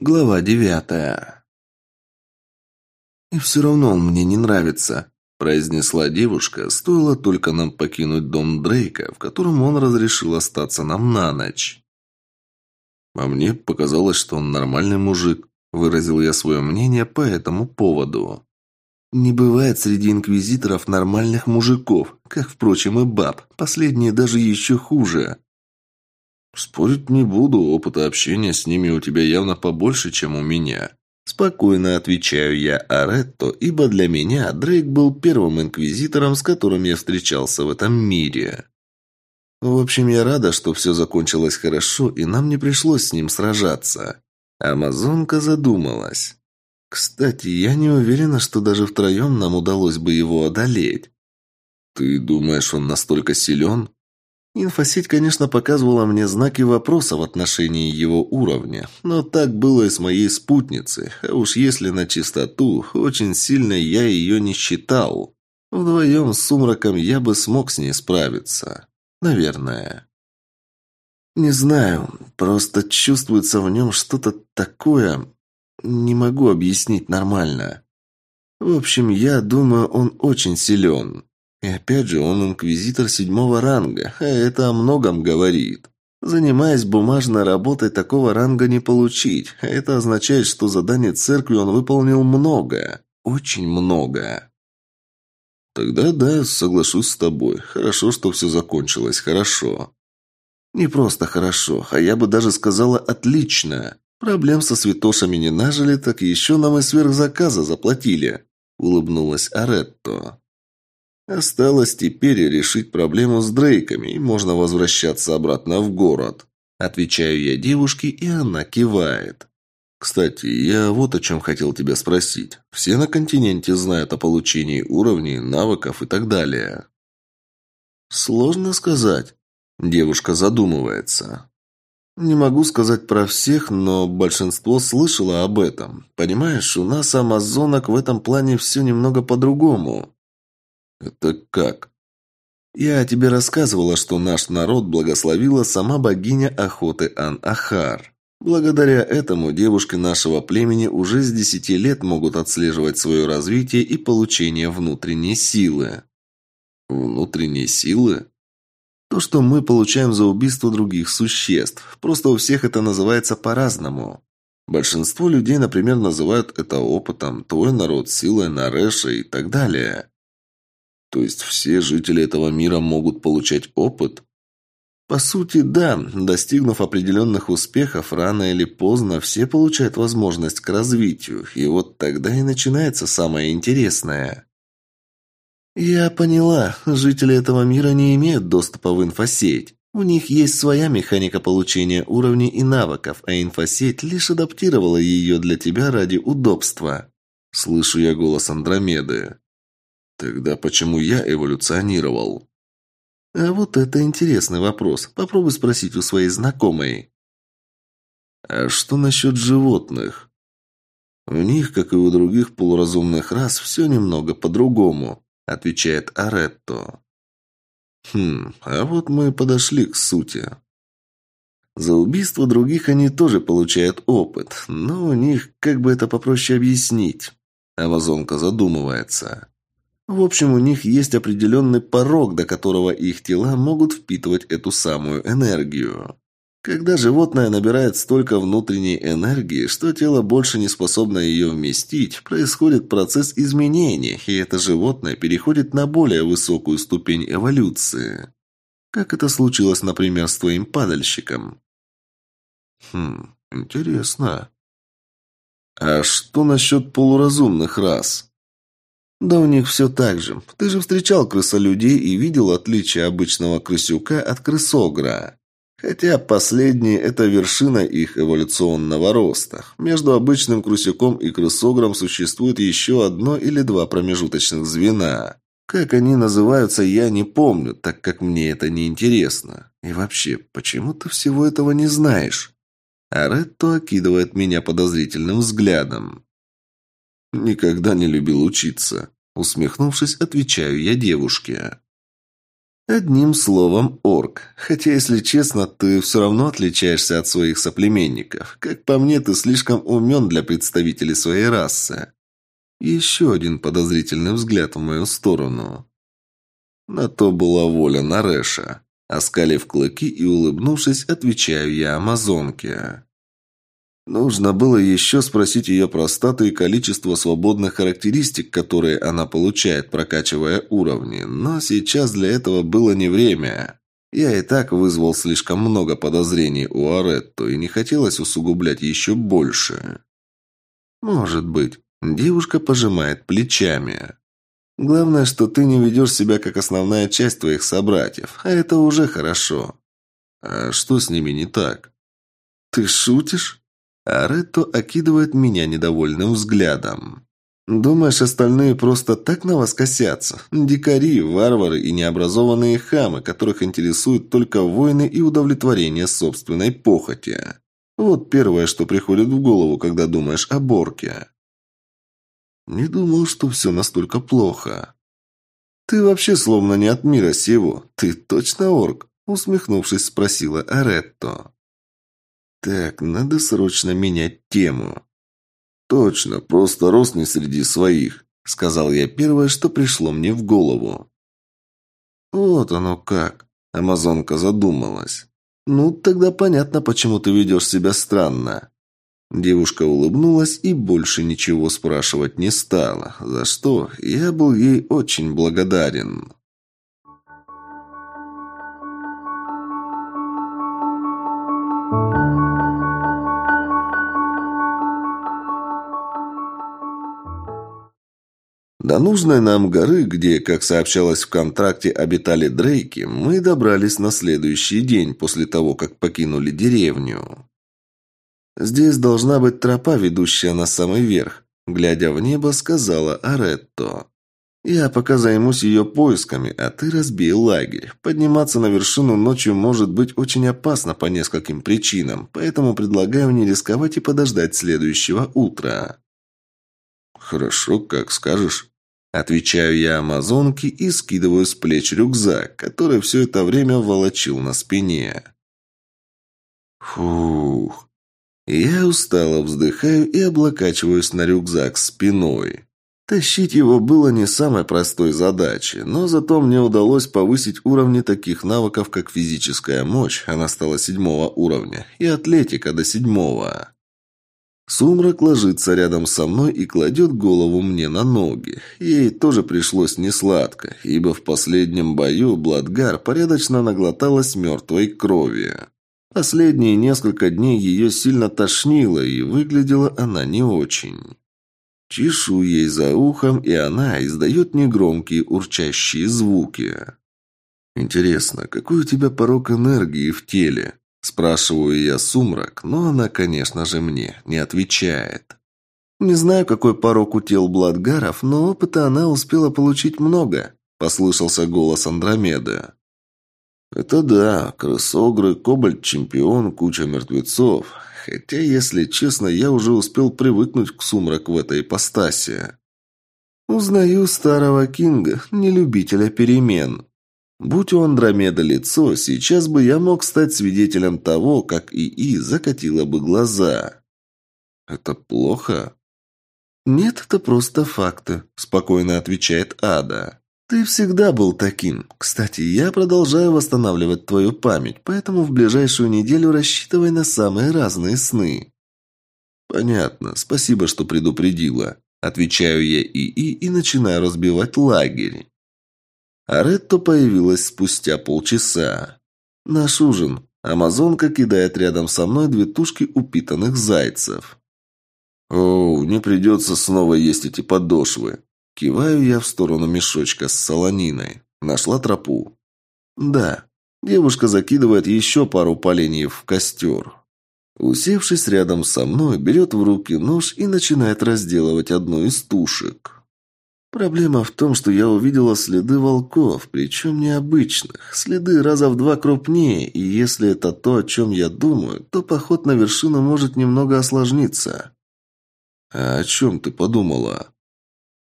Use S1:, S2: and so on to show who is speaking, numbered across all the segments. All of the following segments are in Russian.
S1: Глава девятая. «И все равно он мне не нравится», – произнесла девушка, стоило только нам покинуть дом Дрейка, в котором он разрешил остаться нам на ночь. «А мне показалось, что он нормальный мужик», – выразил я свое мнение по этому поводу. «Не бывает среди инквизиторов нормальных мужиков, как, впрочем, и баб, последние даже еще хуже», «Спорить не буду, опыта общения с ними у тебя явно побольше, чем у меня». Спокойно отвечаю я Аретто, ибо для меня Дрейк был первым инквизитором, с которым я встречался в этом мире. В общем, я рада, что все закончилось хорошо, и нам не пришлось с ним сражаться. Амазонка задумалась. Кстати, я не уверена, что даже втроем нам удалось бы его одолеть. «Ты думаешь, он настолько силен?» Инфосеть, конечно, показывала мне знаки вопроса в отношении его уровня, но так было и с моей спутницей, а уж если на чистоту, очень сильно я ее не считал. Вдвоем с сумраком я бы смог с ней справиться. Наверное. Не знаю, просто чувствуется в нем что-то такое... Не могу объяснить нормально. В общем, я думаю, он очень силен. И опять же, он инквизитор седьмого ранга, а это о многом говорит. Занимаясь бумажной работой, такого ранга не получить, а это означает, что задание церкви он выполнил много, очень много. Тогда да, соглашусь с тобой. Хорошо, что все закончилось, хорошо. Не просто хорошо, а я бы даже сказала отлично. Проблем со святошами не нажили, так еще нам и сверхзаказа заплатили. Улыбнулась Аретто. Осталось теперь решить проблему с Дрейками, и можно возвращаться обратно в город. Отвечаю я девушке, и она кивает. Кстати, я вот о чем хотел тебя спросить. Все на континенте знают о получении уровней, навыков и так далее. Сложно сказать. Девушка задумывается. Не могу сказать про всех, но большинство слышало об этом. Понимаешь, у нас амазонок в этом плане все немного по-другому. «Это как?» «Я тебе рассказывала, что наш народ благословила сама богиня охоты Ан-Ахар. Благодаря этому девушки нашего племени уже с десяти лет могут отслеживать свое развитие и получение внутренней силы». «Внутренней силы?» То, что мы получаем за убийство других существ. Просто у всех это называется по-разному. Большинство людей, например, называют это опытом, твой народ силой Нареша и так далее. То есть все жители этого мира могут получать опыт? По сути, да. Достигнув определенных успехов, рано или поздно все получают возможность к развитию, и вот тогда и начинается самое интересное. Я поняла, жители этого мира не имеют доступа в инфосеть. У них есть своя механика получения уровней и навыков, а инфосеть лишь адаптировала ее для тебя ради удобства. Слышу я голос Андромеды. Тогда почему я эволюционировал? А вот это интересный вопрос. Попробуй спросить у своей знакомой. А что насчет животных? У них, как и у других полуразумных рас, все немного по-другому, отвечает Аретто. Хм, а вот мы подошли к сути. За убийство других они тоже получают опыт, но у них, как бы это попроще объяснить? Амазонка задумывается. В общем, у них есть определенный порог, до которого их тела могут впитывать эту самую энергию. Когда животное набирает столько внутренней энергии, что тело больше не способно ее вместить, происходит процесс изменения, и это животное переходит на более высокую ступень эволюции. Как это случилось, например, с твоим падальщиком? Хм, интересно. А что насчет полуразумных рас? Да у них все так же. Ты же встречал крысолюдей и видел отличие обычного крысюка от крысогра. Хотя последний – это вершина их эволюционного роста. Между обычным крысюком и крысогром существует еще одно или два промежуточных звена. Как они называются, я не помню, так как мне это не интересно. И вообще, почему ты всего этого не знаешь? А Ретто окидывает меня подозрительным взглядом. «Никогда не любил учиться», — усмехнувшись, отвечаю я девушке. Одним словом, орк. Хотя, если честно, ты все равно отличаешься от своих соплеменников. Как по мне, ты слишком умен для представителей своей расы. Еще один подозрительный взгляд в мою сторону. На то была воля Нареша. Оскалив клыки и улыбнувшись, отвечаю я амазонке. Нужно было еще спросить ее про стату и количество свободных характеристик, которые она получает, прокачивая уровни, но сейчас для этого было не время. Я и так вызвал слишком много подозрений у Аретто, и не хотелось усугублять еще больше. Может быть. Девушка пожимает плечами. Главное, что ты не ведешь себя как основная часть твоих собратьев, а это уже хорошо. А что с ними не так? Ты шутишь? Аретто окидывает меня недовольным взглядом. Думаешь, остальные просто так на вас косятся? Дикари, варвары и необразованные хамы, которых интересуют только войны и удовлетворение собственной похоти. Вот первое, что приходит в голову, когда думаешь о Борке. Не думал, что все настолько плохо. Ты вообще словно не от мира сего. Ты точно орк? Усмехнувшись, спросила Аретто. Так, надо срочно менять тему. Точно, просто рос не среди своих, сказал я первое, что пришло мне в голову. Вот оно как. Амазонка задумалась. Ну, тогда понятно, почему ты ведешь себя странно. Девушка улыбнулась и больше ничего спрашивать не стала, за что я был ей очень благодарен. До нужной нам горы, где, как сообщалось в контракте, обитали Дрейки, мы добрались на следующий день после того, как покинули деревню. «Здесь должна быть тропа, ведущая на самый верх», – глядя в небо, сказала Аретто. «Я пока займусь ее поисками, а ты разбей лагерь. Подниматься на вершину ночью может быть очень опасно по нескольким причинам, поэтому предлагаю не рисковать и подождать следующего утра». «Хорошо, как скажешь». Отвечаю я амазонке и скидываю с плеч рюкзак, который все это время волочил на спине. Фух, я устало вздыхаю и облокачиваюсь на рюкзак спиной. Тащить его было не самой простой задачей, но зато мне удалось повысить уровни таких навыков, как физическая мощь, она стала седьмого уровня, и атлетика до седьмого. Сумрак ложится рядом со мной и кладет голову мне на ноги. Ей тоже пришлось несладко, ибо в последнем бою Бладгар порядочно наглоталась мертвой крови. Последние несколько дней ее сильно тошнило, и выглядела она не очень. Чешу ей за ухом, и она издает негромкие урчащие звуки. «Интересно, какой у тебя порог энергии в теле?» Спрашиваю я сумрак, но она, конечно же, мне не отвечает. «Не знаю, какой порог у тел Бладгаров, но опыта она успела получить много», – послышался голос Андромеды. Это да, крысогры, кобальт-чемпион, куча мертвецов. Хотя, если честно, я уже успел привыкнуть к сумрак в этой ипостаси. Узнаю старого Кинга, не любителя перемен. Будь у Андромеда лицо, сейчас бы я мог стать свидетелем того, как ИИ закатила бы глаза. Это плохо? Нет, это просто факты, спокойно отвечает Ада. «Ты всегда был таким. Кстати, я продолжаю восстанавливать твою память, поэтому в ближайшую неделю рассчитывай на самые разные сны». «Понятно. Спасибо, что предупредила». Отвечаю я ИИ и начинаю разбивать лагерь. Аретто появилась спустя полчаса. «Наш ужин». Амазонка кидает рядом со мной две тушки упитанных зайцев. «Оу, не придется снова есть эти подошвы», Киваю я в сторону мешочка с солониной. Нашла тропу. Да. Девушка закидывает еще пару поленьев в костер. Усевшись рядом со мной, берет в руки нож и начинает разделывать одну из тушек. Проблема в том, что я увидела следы волков, причем необычных. Следы раза в два крупнее, и если это то, о чем я думаю, то поход на вершину может немного осложниться. «А о чем ты подумала?»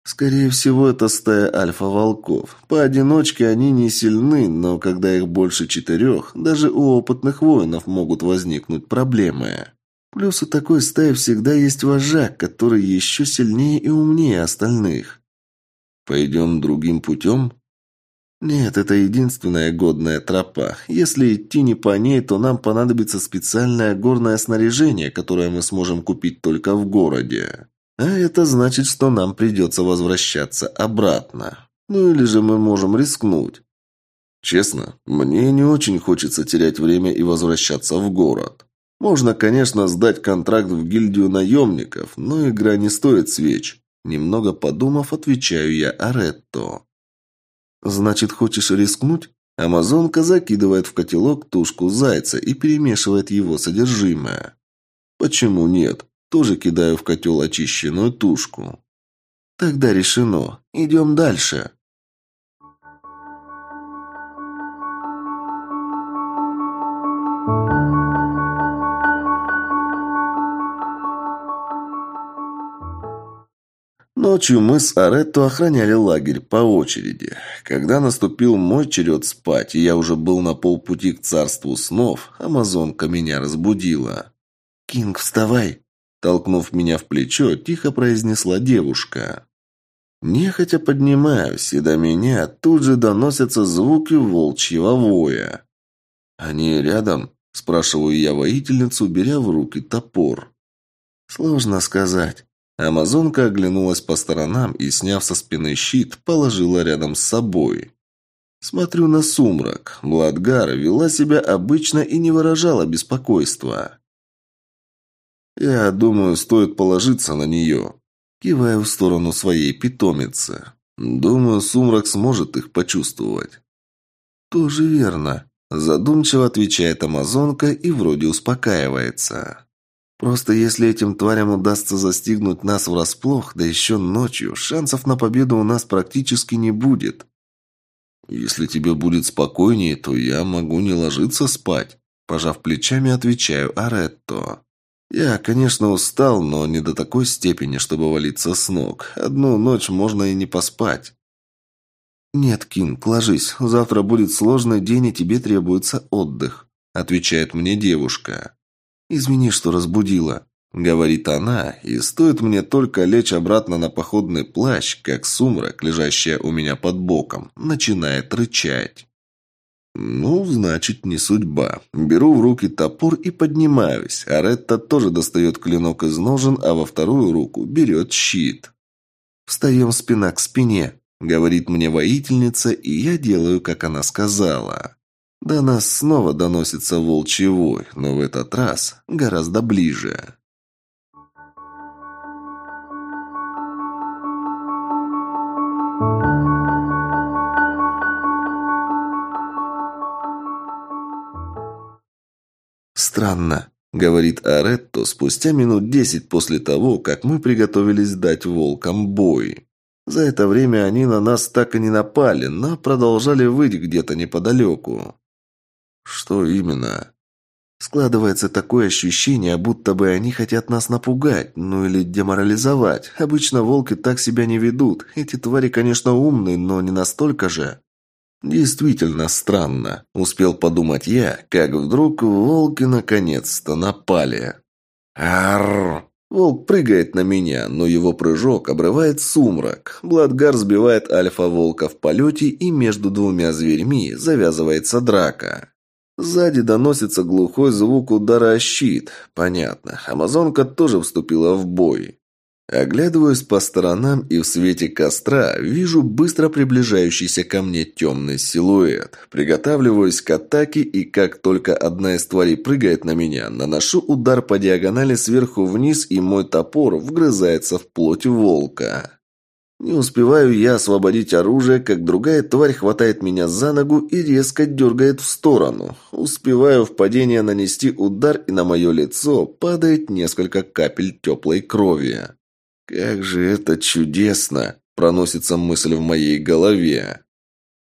S1: Скорее всего, это стая альфа-волков. Поодиночке они не сильны, но когда их больше четырех, даже у опытных воинов могут возникнуть проблемы. Плюс у такой стаи всегда есть вожак, который еще сильнее и умнее остальных. Пойдем другим путем? Нет, это единственная годная тропа. Если идти не по ней, то нам понадобится специальное горное снаряжение, которое мы сможем купить только в городе. А это значит, что нам придется возвращаться обратно. Ну или же мы можем рискнуть. Честно, мне не очень хочется терять время и возвращаться в город. Можно, конечно, сдать контракт в гильдию наемников, но игра не стоит свеч. Немного подумав, отвечаю я Аретто. «Значит, хочешь рискнуть?» Амазонка закидывает в котелок тушку зайца и перемешивает его содержимое. «Почему нет? Тоже кидаю в котел очищенную тушку. Тогда решено. Идем дальше. Ночью мы с Аретто охраняли лагерь по очереди. Когда наступил мой черед спать, и я уже был на полпути к царству снов, амазонка меня разбудила. «Кинг, вставай!» Толкнув меня в плечо, тихо произнесла девушка. Нехотя поднимаюсь, и до меня тут же доносятся звуки волчьего воя. «Они рядом?» – спрашиваю я воительницу, беря в руки топор. «Сложно сказать». Амазонка оглянулась по сторонам и, сняв со спины щит, положила рядом с собой. Смотрю на сумрак. Бладгара вела себя обычно и не выражала беспокойства. Я думаю, стоит положиться на нее. Киваю в сторону своей питомицы. Думаю, сумрак сможет их почувствовать. Тоже верно. Задумчиво отвечает амазонка и вроде успокаивается. Просто если этим тварям удастся застигнуть нас врасплох, да еще ночью, шансов на победу у нас практически не будет. Если тебе будет спокойнее, то я могу не ложиться спать. Пожав плечами, отвечаю Аретто. Я, конечно, устал, но не до такой степени, чтобы валиться с ног. Одну ночь можно и не поспать. «Нет, Кинг, ложись. Завтра будет сложный день, и тебе требуется отдых», – отвечает мне девушка. «Извини, что разбудила», – говорит она, и стоит мне только лечь обратно на походный плащ, как сумрак, лежащая у меня под боком, начинает рычать. «Ну, значит, не судьба. Беру в руки топор и поднимаюсь. Аретта тоже достает клинок из ножен, а во вторую руку берет щит. «Встаем спина к спине», — говорит мне воительница, и я делаю, как она сказала. До нас снова доносится волчий вой, но в этот раз гораздо ближе. «Странно», — говорит Аретто спустя минут десять после того, как мы приготовились дать волкам бой. За это время они на нас так и не напали, но продолжали выть где-то неподалеку. «Что именно?» Складывается такое ощущение, будто бы они хотят нас напугать, ну или деморализовать. Обычно волки так себя не ведут. Эти твари, конечно, умные, но не настолько же. Действительно странно, успел подумать я, как вдруг волки наконец-то напали. Арр! Волк прыгает на меня, но его прыжок обрывает сумрак. Бладгар сбивает альфа-волка в полете, и между двумя зверьми завязывается драка. Сзади доносится глухой звук удара о щит. Понятно, амазонка тоже вступила в бой. Оглядываюсь по сторонам и в свете костра вижу быстро приближающийся ко мне темный силуэт. Приготавливаюсь к атаке и как только одна из тварей прыгает на меня, наношу удар по диагонали сверху вниз и мой топор вгрызается в плоть волка. Не успеваю я освободить оружие, как другая тварь хватает меня за ногу и резко дергает в сторону. Успеваю в падение нанести удар, и на мое лицо падает несколько капель теплой крови. «Как же это чудесно!» – проносится мысль в моей голове.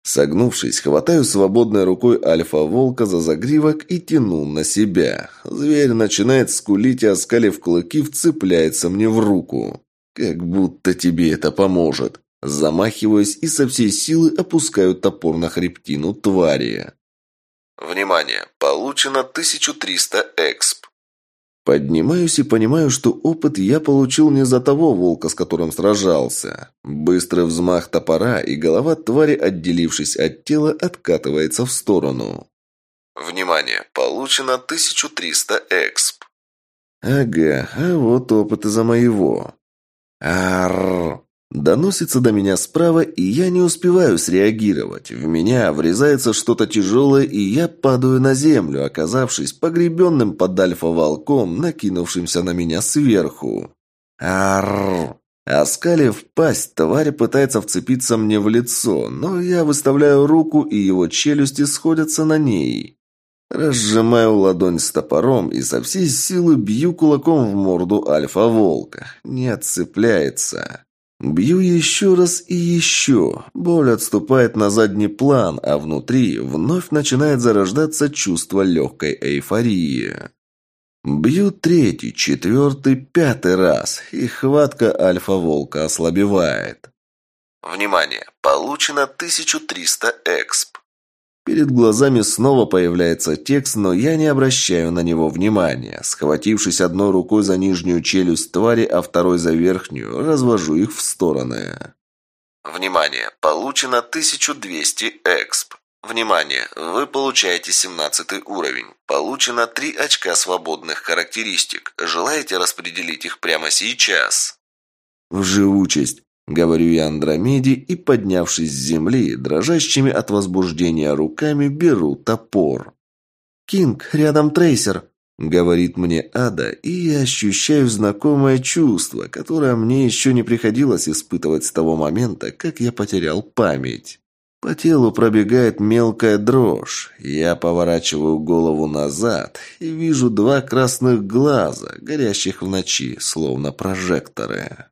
S1: Согнувшись, хватаю свободной рукой альфа-волка за загривок и тяну на себя. Зверь начинает скулить и, оскалив клыки, вцепляется мне в руку. Как будто тебе это поможет. Замахиваюсь и со всей силы опускаю топор на хребтину твари. Внимание! Получено 1300 эксп. Поднимаюсь и понимаю, что опыт я получил не за того волка, с которым сражался. Быстрый взмах топора, и голова твари, отделившись от тела, откатывается в сторону. Внимание! Получено 1300 эксп. Ага, а вот опыт из-за моего. Арр! Доносится до меня справа, и я не успеваю среагировать. В меня врезается что-то тяжелое, и я падаю на землю, оказавшись погребенным под альфа-волком, накинувшимся на меня сверху. Арр! Оскалив пасть, тварь пытается вцепиться мне в лицо, но я выставляю руку, и его челюсти сходятся на ней. Разжимаю ладонь с топором и со всей силы бью кулаком в морду альфа-волка. Не отцепляется. Бью еще раз и еще. Боль отступает на задний план, а внутри вновь начинает зарождаться чувство легкой эйфории. Бью третий, четвертый, пятый раз, и хватка альфа-волка ослабевает. Внимание! Получено 1300 эксп. Перед глазами снова появляется текст, но я не обращаю на него внимания. Схватившись одной рукой за нижнюю челюсть твари, а второй за верхнюю, развожу их в стороны. Внимание! Получено 1200 эксп. Внимание! Вы получаете 17 уровень. Получено 3 очка свободных характеристик. Желаете распределить их прямо сейчас? В живучесть. Говорю я Андромеде и, поднявшись с земли, дрожащими от возбуждения руками беру топор. «Кинг, рядом трейсер», — говорит мне Ада, и я ощущаю знакомое чувство, которое мне еще не приходилось испытывать с того момента, как я потерял память. По телу пробегает мелкая дрожь. Я поворачиваю голову назад и вижу два красных глаза, горящих в ночи, словно прожекторы.